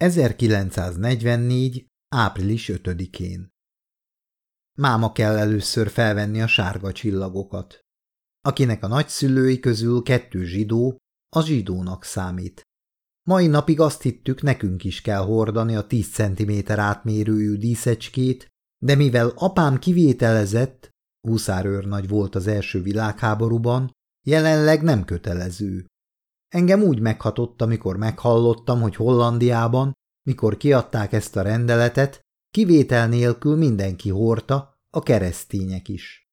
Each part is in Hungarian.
1944. április 5-én Máma kell először felvenni a sárga csillagokat. Akinek a nagyszülői közül kettő zsidó, az zsidónak számít. Mai napig azt hittük, nekünk is kell hordani a 10 cm átmérőjű díszecskét, de mivel apám kivételezett, huszárőrnagy volt az első világháborúban, jelenleg nem kötelező. Engem úgy meghatott, amikor meghallottam, hogy Hollandiában, mikor kiadták ezt a rendeletet, kivétel nélkül mindenki hordta, a keresztények is.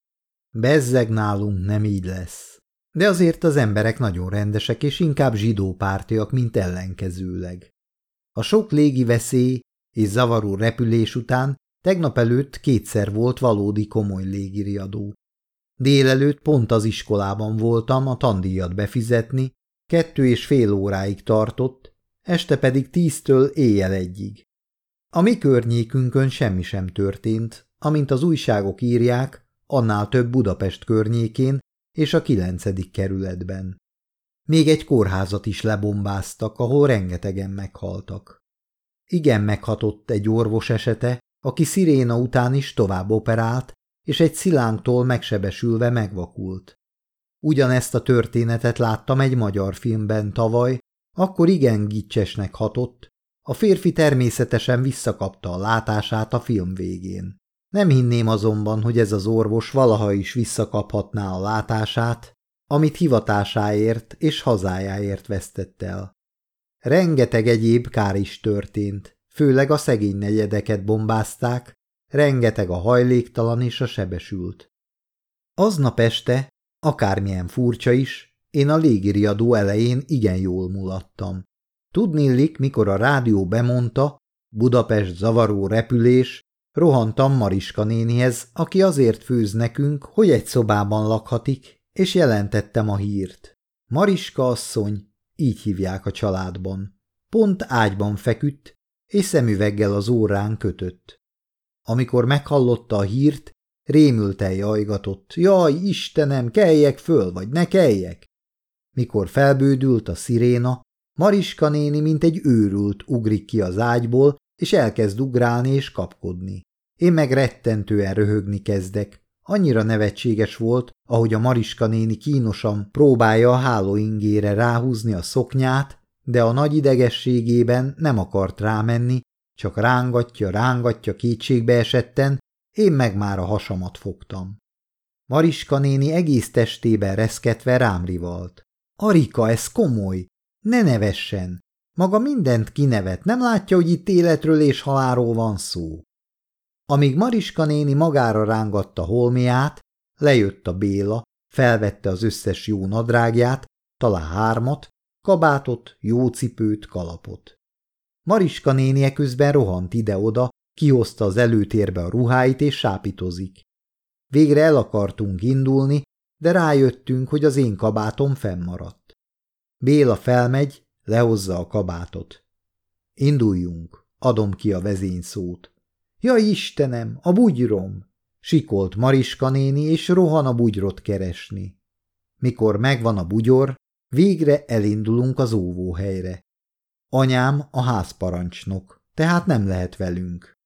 Bezzeg nálunk nem így lesz. De azért az emberek nagyon rendesek és inkább zsidópártiak, mint ellenkezőleg. A sok légi veszély és zavaró repülés után tegnap előtt kétszer volt valódi komoly légiriadó. Délelőtt pont az iskolában voltam a tandíjat befizetni, kettő és fél óráig tartott, este pedig tíztől éjjel egyig. A mi környékünkön semmi sem történt, amint az újságok írják, annál több Budapest környékén és a kilencedik kerületben. Még egy kórházat is lebombáztak, ahol rengetegen meghaltak. Igen meghatott egy orvos esete, aki sziréna után is tovább operált, és egy szilánktól megsebesülve megvakult. Ugyanezt a történetet láttam egy magyar filmben tavaly, akkor igen gicsesnek hatott, a férfi természetesen visszakapta a látását a film végén. Nem hinném azonban, hogy ez az orvos valaha is visszakaphatná a látását, amit hivatásáért és hazájáért vesztett el. Rengeteg egyéb kár is történt, főleg a szegény negyedeket bombázták, rengeteg a hajléktalan és a sebesült. Aznap este, akármilyen furcsa is, én a légiriadó elején igen jól mulattam. Tudnillik, mikor a rádió bemondta, Budapest zavaró repülés, rohantam Mariska nénihez, aki azért főz nekünk, hogy egy szobában lakhatik, és jelentettem a hírt. Mariska asszony, így hívják a családban. Pont ágyban feküdt, és szemüveggel az órán kötött. Amikor meghallotta a hírt, rémülten jajgatott. Jaj, Istenem, keljek föl, vagy ne keljek? Mikor felbődült a sziréna, Mariska néni, mint egy őrült, ugrik ki az ágyból, és elkezd ugrálni és kapkodni. Én meg rettentően röhögni kezdek. Annyira nevetséges volt, ahogy a Mariska néni kínosan próbálja a hálóingére ráhúzni a szoknyát, de a nagy idegességében nem akart rámenni, csak rángatja, rángatja kétségbe én meg már a hasamat fogtam. Mariska néni egész testében reszketve rám rivalt. Arika, ez komoly! Ne nevessen! Maga mindent kinevet, nem látja, hogy itt életről és haláról van szó. Amíg Mariska néni magára rángatta holmiát, lejött a Béla, felvette az összes jó nadrágját, talán hármat, kabátot, jó cipőt, kalapot. Mariska nénie közben rohant ide-oda, kihozta az előtérbe a ruháit és sápitozik. Végre el akartunk indulni, de rájöttünk, hogy az én kabátom fennmaradt. Béla felmegy, lehozza a kabátot. Induljunk, adom ki a vezényszót. Ja Istenem, a bugyrom! Sikolt Mariska néni, és rohan a bugyrot keresni. Mikor megvan a bugyor, végre elindulunk az óvóhelyre. Anyám a házparancsnok, tehát nem lehet velünk.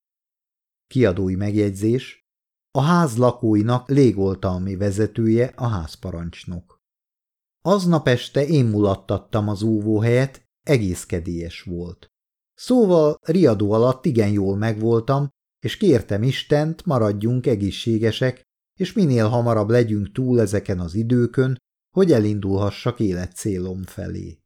Kiadói megjegyzés. A ház lakóinak légoltalmi vezetője a házparancsnok. Aznap este én mulattattam az óvóhelyet, egész kedélyes volt. Szóval riadó alatt igen jól megvoltam, és kértem Istent, maradjunk egészségesek, és minél hamarabb legyünk túl ezeken az időkön, hogy elindulhassak életcélom felé.